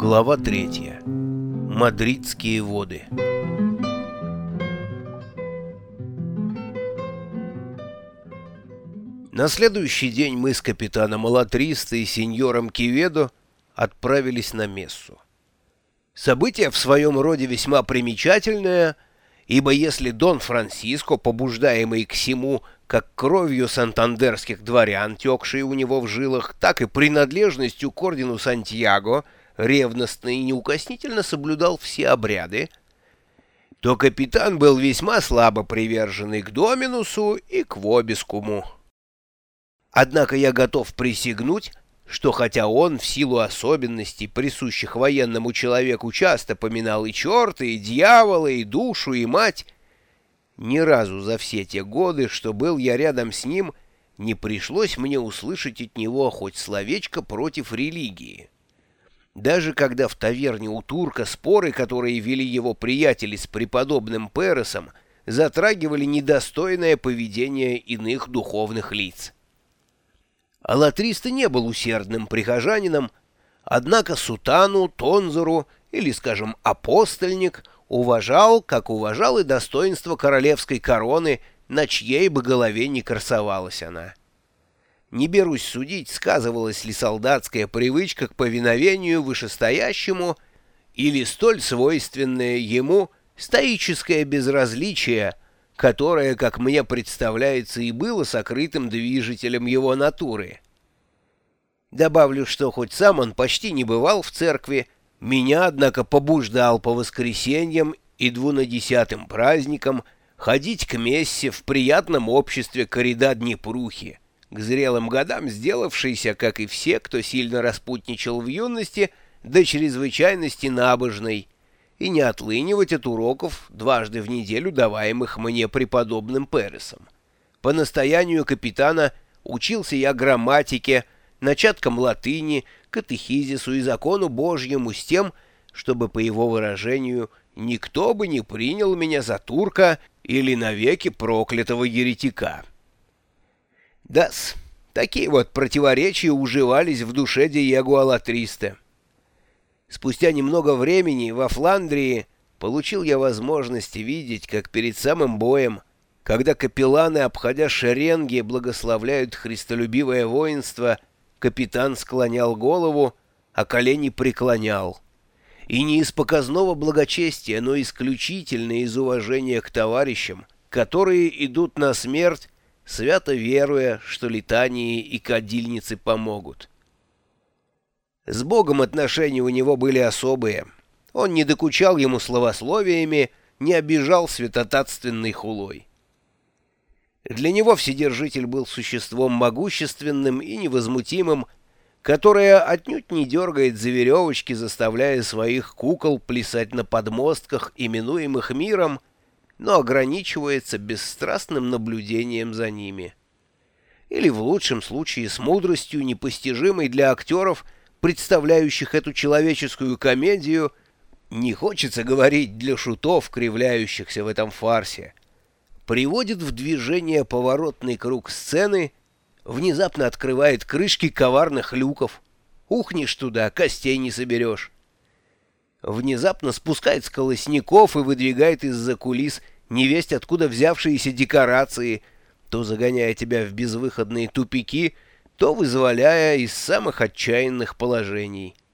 Глава третья. Мадридские воды. На следующий день мы с капитаном Алатриста и сеньором Киведо отправились на мессу. Событие в своем роде весьма примечательное, ибо если Дон Франциско, побуждаемый к всему, как кровью сантандерских дворян, текшей у него в жилах, так и принадлежностью к ордену Сантьяго, ревностно и неукоснительно соблюдал все обряды, то капитан был весьма слабо приверженный к Доминусу и к Вобискуму. Однако я готов присягнуть, что хотя он в силу особенностей, присущих военному человеку, часто поминал и черта, и дьявола, и душу, и мать, ни разу за все те годы, что был я рядом с ним, не пришлось мне услышать от него хоть словечко против религии. Даже когда в таверне у турка споры, которые вели его приятели с преподобным Пересом, затрагивали недостойное поведение иных духовных лиц. Алатриста не был усердным прихожанином, однако сутану, тонзору или, скажем, апостольник уважал, как уважал и достоинство королевской короны, на чьей бы голове не красовалась она. Не берусь судить, сказывалась ли солдатская привычка к повиновению вышестоящему или столь свойственное ему стоическое безразличие — которое, как мне представляется, и было сокрытым движителем его натуры. Добавлю, что хоть сам он почти не бывал в церкви, меня, однако, побуждал по воскресеньям и двунадесятым праздникам ходить к мессе в приятном обществе корида Днепрухи, к зрелым годам сделавшейся, как и все, кто сильно распутничал в юности, до чрезвычайности набожной, и не отлынивать от уроков, дважды в неделю даваемых мне преподобным Пересом. По настоянию капитана учился я грамматике, начаткам латыни, катехизису и закону Божьему с тем, чтобы, по его выражению, никто бы не принял меня за турка или навеки проклятого еретика. Да-с, такие вот противоречия уживались в душе Диего Алатриста. Спустя немного времени во Фландрии получил я возможность видеть, как перед самым боем, когда капелланы, обходя шеренги, благословляют христолюбивое воинство, капитан склонял голову, а колени преклонял. И не из показного благочестия, но исключительно из уважения к товарищам, которые идут на смерть, свято веруя, что летании и кадильницы помогут. С Богом отношения у него были особые. Он не докучал ему словословиями, не обижал святотатственной хулой. Для него Вседержитель был существом могущественным и невозмутимым, которое отнюдь не дергает за веревочки, заставляя своих кукол плясать на подмостках, именуемых миром, но ограничивается бесстрастным наблюдением за ними. Или в лучшем случае с мудростью, непостижимой для актеров – представляющих эту человеческую комедию, не хочется говорить для шутов, кривляющихся в этом фарсе, приводит в движение поворотный круг сцены, внезапно открывает крышки коварных люков. Ухнешь туда, костей не соберешь. Внезапно спускает с колосников и выдвигает из-за кулис невесть откуда взявшиеся декорации, то загоняя тебя в безвыходные тупики — то вызволяя из самых отчаянных положений —